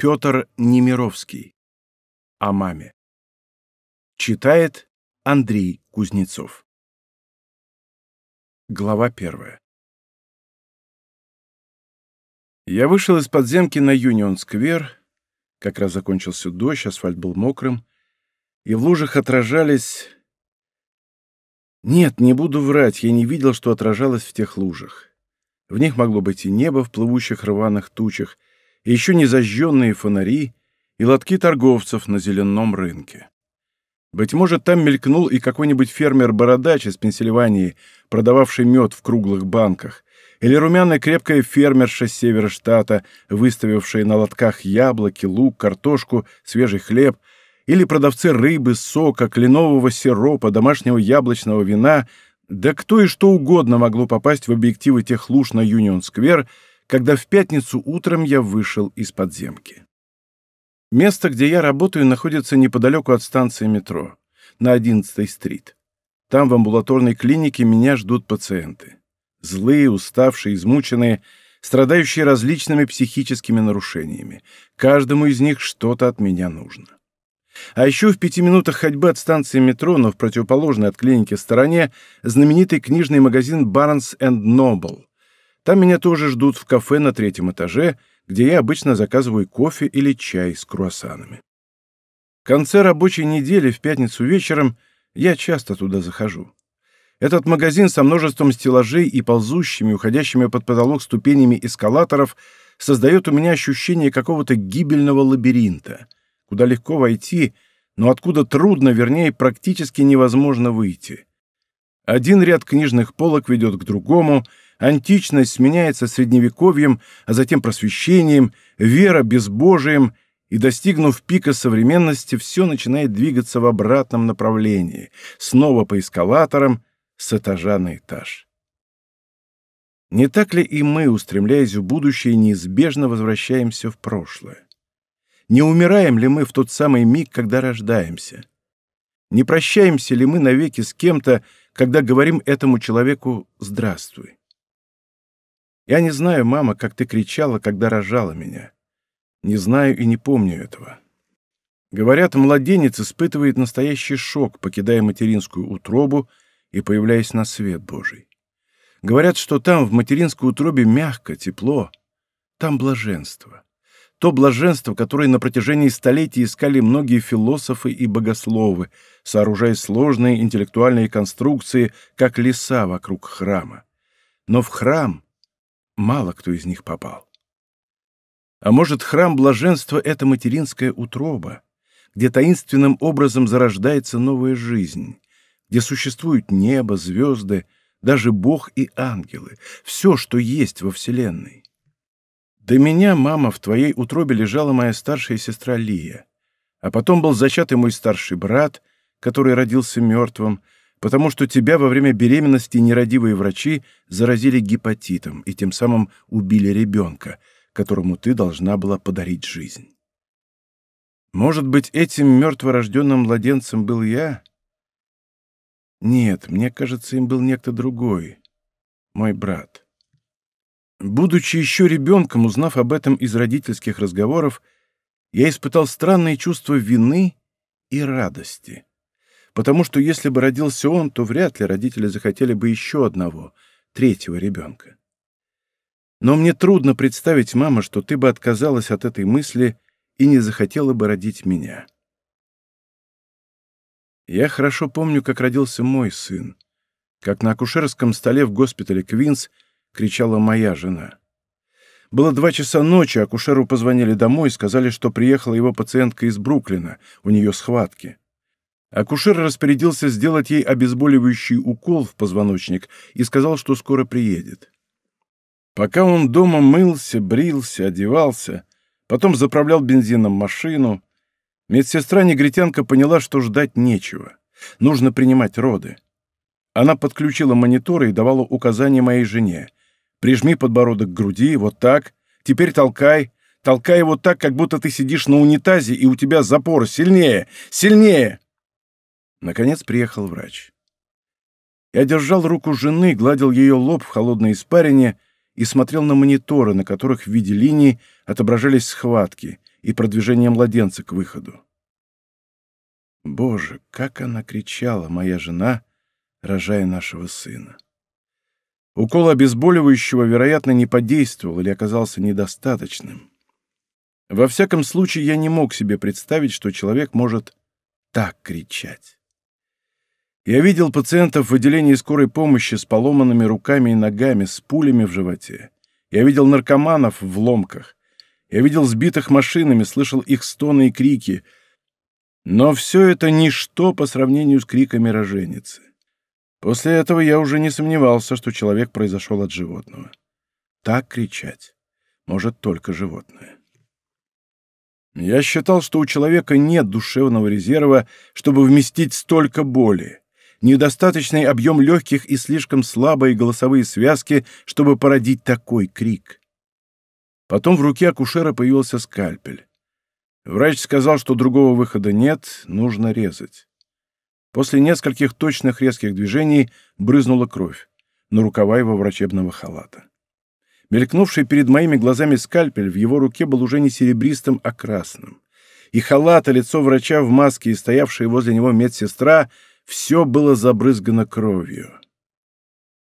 Петр Немировский. О маме. Читает Андрей Кузнецов. Глава первая. Я вышел из подземки на Юнион-сквер. Как раз закончился дождь, асфальт был мокрым, и в лужах отражались... Нет, не буду врать, я не видел, что отражалось в тех лужах. В них могло быть и небо в плывущих рваных тучах — еще не зажженные фонари и лотки торговцев на зеленом рынке. Быть может, там мелькнул и какой-нибудь фермер-бородач из Пенсильвании, продававший мед в круглых банках, или румяная крепкая фермерша с севера штата, выставившая на лотках яблоки, лук, картошку, свежий хлеб, или продавцы рыбы, сока, кленового сиропа, домашнего яблочного вина, да кто и что угодно могло попасть в объективы тех луж на Юнион-сквер — когда в пятницу утром я вышел из подземки. Место, где я работаю, находится неподалеку от станции метро, на 11-й стрит. Там в амбулаторной клинике меня ждут пациенты. Злые, уставшие, измученные, страдающие различными психическими нарушениями. Каждому из них что-то от меня нужно. А еще в пяти минутах ходьбы от станции метро, но в противоположной от клиники стороне, знаменитый книжный магазин «Барнс энд Нобл», там меня тоже ждут в кафе на третьем этаже, где я обычно заказываю кофе или чай с круассанами. В конце рабочей недели в пятницу вечером я часто туда захожу. Этот магазин со множеством стеллажей и ползущими, уходящими под потолок ступенями эскалаторов создает у меня ощущение какого-то гибельного лабиринта, куда легко войти, но откуда трудно, вернее, практически невозможно выйти. Один ряд книжных полок ведет к другому — античность сменяется средневековьем, а затем просвещением, вера безбожием, и, достигнув пика современности, все начинает двигаться в обратном направлении, снова по эскалаторам, с этажа на этаж. Не так ли и мы, устремляясь в будущее, неизбежно возвращаемся в прошлое? Не умираем ли мы в тот самый миг, когда рождаемся? Не прощаемся ли мы навеки с кем-то, когда говорим этому человеку «здравствуй»? Я не знаю, мама, как ты кричала, когда рожала меня. Не знаю и не помню этого. Говорят, младенец испытывает настоящий шок, покидая материнскую утробу и появляясь на свет Божий. Говорят, что там, в материнской утробе, мягко, тепло. Там блаженство. То блаженство, которое на протяжении столетий искали многие философы и богословы, сооружая сложные интеллектуальные конструкции, как леса вокруг храма. Но в храм — мало кто из них попал. А может, храм блаженства — это материнская утроба, где таинственным образом зарождается новая жизнь, где существуют небо, звезды, даже Бог и ангелы, все, что есть во Вселенной. До меня, мама, в твоей утробе лежала моя старшая сестра Лия, а потом был зачатый мой старший брат, который родился мертвым, потому что тебя во время беременности нерадивые врачи заразили гепатитом и тем самым убили ребенка, которому ты должна была подарить жизнь. Может быть, этим мертворожденным младенцем был я? Нет, мне кажется, им был некто другой, мой брат. Будучи еще ребенком, узнав об этом из родительских разговоров, я испытал странные чувства вины и радости потому что если бы родился он, то вряд ли родители захотели бы еще одного, третьего ребенка. Но мне трудно представить, мама, что ты бы отказалась от этой мысли и не захотела бы родить меня. Я хорошо помню, как родился мой сын, как на акушерском столе в госпитале Квинс кричала моя жена. Было два часа ночи, акушеру позвонили домой, и сказали, что приехала его пациентка из Бруклина, у нее схватки. Акушер распорядился сделать ей обезболивающий укол в позвоночник и сказал, что скоро приедет. Пока он дома мылся, брился, одевался, потом заправлял бензином машину, медсестра-негритянка поняла, что ждать нечего. Нужно принимать роды. Она подключила мониторы и давала указания моей жене. «Прижми подбородок к груди, вот так, теперь толкай, толкай его так, как будто ты сидишь на унитазе и у тебя запор, сильнее, сильнее!» Наконец приехал врач. Я держал руку жены, гладил ее лоб в холодной испарине и смотрел на мониторы, на которых в виде линий отображались схватки и продвижение младенца к выходу. Боже, как она кричала, моя жена, рожая нашего сына. Укол обезболивающего, вероятно, не подействовал или оказался недостаточным. Во всяком случае, я не мог себе представить, что человек может так кричать. Я видел пациентов в отделении скорой помощи с поломанными руками и ногами, с пулями в животе. Я видел наркоманов в ломках. Я видел сбитых машинами, слышал их стоны и крики. Но все это ничто по сравнению с криками роженицы. После этого я уже не сомневался, что человек произошел от животного. Так кричать может только животное. Я считал, что у человека нет душевного резерва, чтобы вместить столько боли. недостаточный объем легких и слишком слабые голосовые связки, чтобы породить такой крик. Потом в руке акушера появился скальпель. Врач сказал, что другого выхода нет, нужно резать. После нескольких точных резких движений брызнула кровь на рукава его врачебного халата. Мелькнувший перед моими глазами скальпель в его руке был уже не серебристым, а красным. И халат, и лицо врача в маске, и стоявшая возле него медсестра — Все было забрызгано кровью.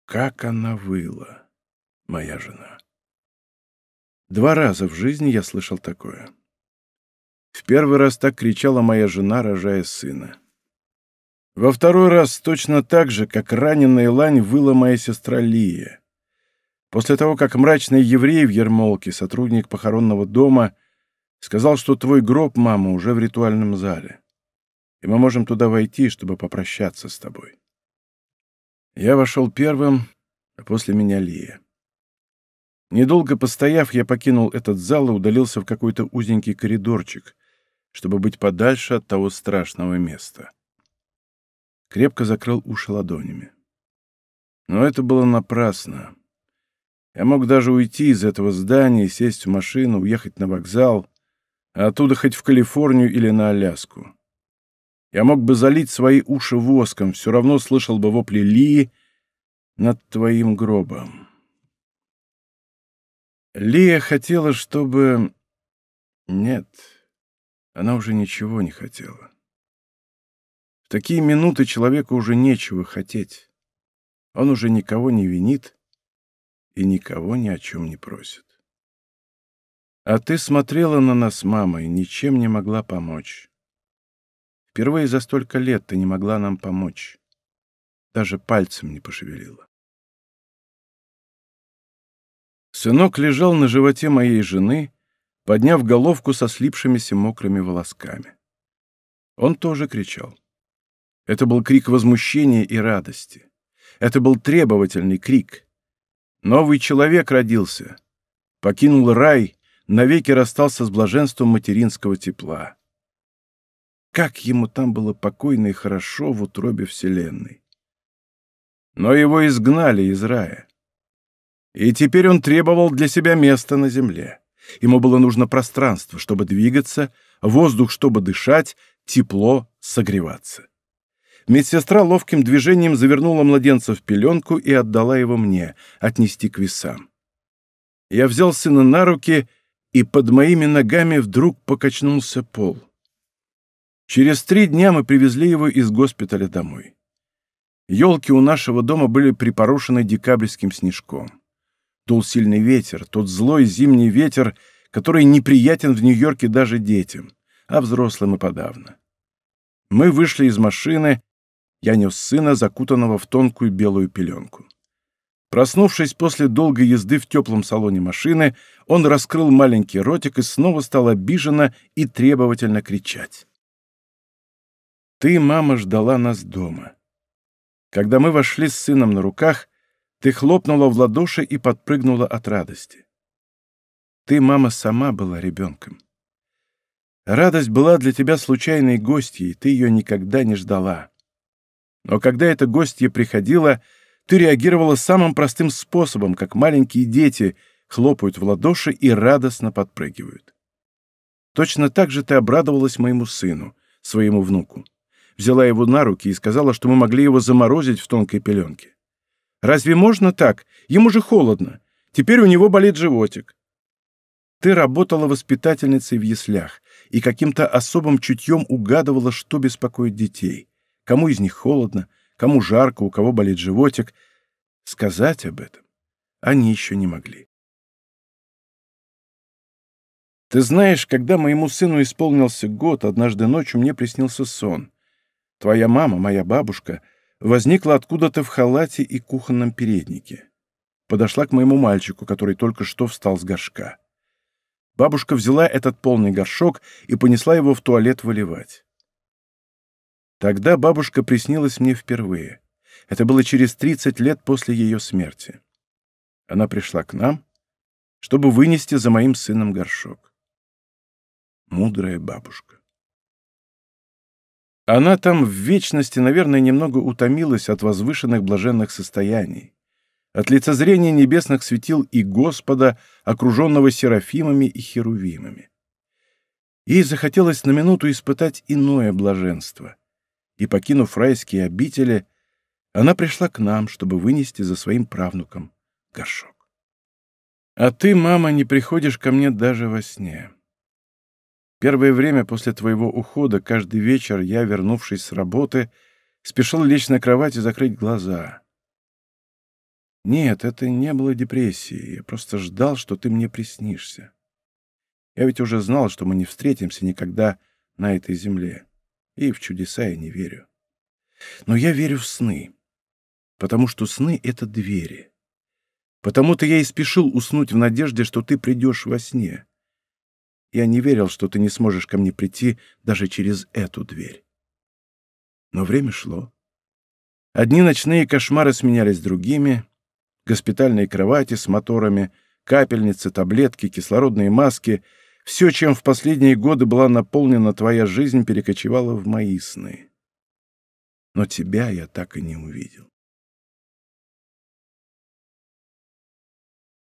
Как она выла, моя жена. Два раза в жизни я слышал такое. В первый раз так кричала моя жена, рожая сына. Во второй раз точно так же, как раненая лань, выла моя сестра Лия. После того, как мрачный еврей в Ермолке, сотрудник похоронного дома, сказал, что твой гроб, мама, уже в ритуальном зале и мы можем туда войти, чтобы попрощаться с тобой. Я вошел первым, а после меня Лия. Недолго постояв, я покинул этот зал и удалился в какой-то узенький коридорчик, чтобы быть подальше от того страшного места. Крепко закрыл уши ладонями. Но это было напрасно. Я мог даже уйти из этого здания, сесть в машину, уехать на вокзал, а оттуда хоть в Калифорнию или на Аляску. Я мог бы залить свои уши воском, все равно слышал бы вопли Лии над твоим гробом. Лия хотела, чтобы... Нет, она уже ничего не хотела. В такие минуты человеку уже нечего хотеть. Он уже никого не винит, и никого ни о чем Впервые за столько лет ты не могла нам помочь. Даже пальцем не пошевелила. Сынок лежал на животе моей жены, подняв головку со слипшимися мокрыми волосками. Он тоже кричал. Это был крик возмущения и радости. Это был требовательный крик. Новый человек родился. Покинул рай, навеки расстался с блаженством материнского тепла как ему там было покойно и хорошо в утробе Вселенной. Но его изгнали из рая. И теперь он требовал для себя места на земле. Ему было нужно пространство, чтобы двигаться, воздух, чтобы дышать, тепло, согреваться. Медсестра ловким движением завернула младенца в пеленку и отдала его мне, отнести к весам. Я взял сына на руки, и под моими ногами вдруг покачнулся пол. Через три дня мы привезли его из госпиталя домой. Елки у нашего дома были припорошены декабрьским снежком. Дул сильный ветер, тот злой зимний ветер, который неприятен в Нью-Йорке даже детям, а взрослым и подавно. Мы вышли из машины, я нес сына, закутанного в тонкую белую пеленку. Проснувшись после долгой езды в теплом салоне машины, он раскрыл маленький ротик и снова стал обиженно и требовательно кричать ты, мама, ждала нас дома. Когда мы вошли с сыном на руках, ты хлопнула в ладоши и подпрыгнула от радости. Ты, мама, сама была ребенком. Радость была для тебя случайной гостьей, ты ее никогда не ждала. Но когда эта гостья приходила, ты реагировала самым простым способом, как маленькие дети хлопают в ладоши и радостно подпрыгивают. Точно так же ты обрадовалась моему сыну, своему внуку взяла его на руки и сказала, что мы могли его заморозить в тонкой пеленке. «Разве можно так? Ему же холодно. Теперь у него болит животик». Ты работала воспитательницей в яслях и каким-то особым чутьем угадывала, что беспокоит детей. Кому из них холодно, кому жарко, у кого болит животик. Сказать об этом они еще не могли. Ты знаешь, когда моему сыну исполнился год, однажды ночью мне приснился сон. Твоя мама, моя бабушка, возникла откуда-то в халате и кухонном переднике. Подошла к моему мальчику, который только что встал с горшка. Бабушка взяла этот полный горшок и понесла его в туалет выливать. Тогда бабушка приснилась мне впервые. Это было через 30 лет после ее смерти. Она пришла к нам, чтобы вынести за моим сыном горшок. Мудрая бабушка. Она там в вечности, наверное, немного утомилась от возвышенных блаженных состояний, от лицезрения небесных светил и Господа, окруженного серафимами и херувимами. Ей захотелось на минуту испытать иное блаженство, и, покинув райские обители, она пришла к нам, чтобы вынести за своим правнуком горшок. «А ты, мама, не приходишь ко мне даже во сне». Первое время после твоего ухода каждый вечер я, вернувшись с работы, спешил лечь на кровать и закрыть глаза. Нет, это не было депрессией. Я просто ждал, что ты мне приснишься. Я ведь уже знал, что мы не встретимся никогда на этой земле. И в чудеса я не верю. Но я верю в сны. Потому что сны — это двери. Потому-то я и спешил уснуть в надежде, что ты придешь во сне. Я не верил, что ты не сможешь ко мне прийти даже через эту дверь. Но время шло. Одни ночные кошмары сменялись другими. Госпитальные кровати с моторами, капельницы, таблетки, кислородные маски — все, чем в последние годы была наполнена твоя жизнь, перекочевало в мои сны. Но тебя я так и не увидел.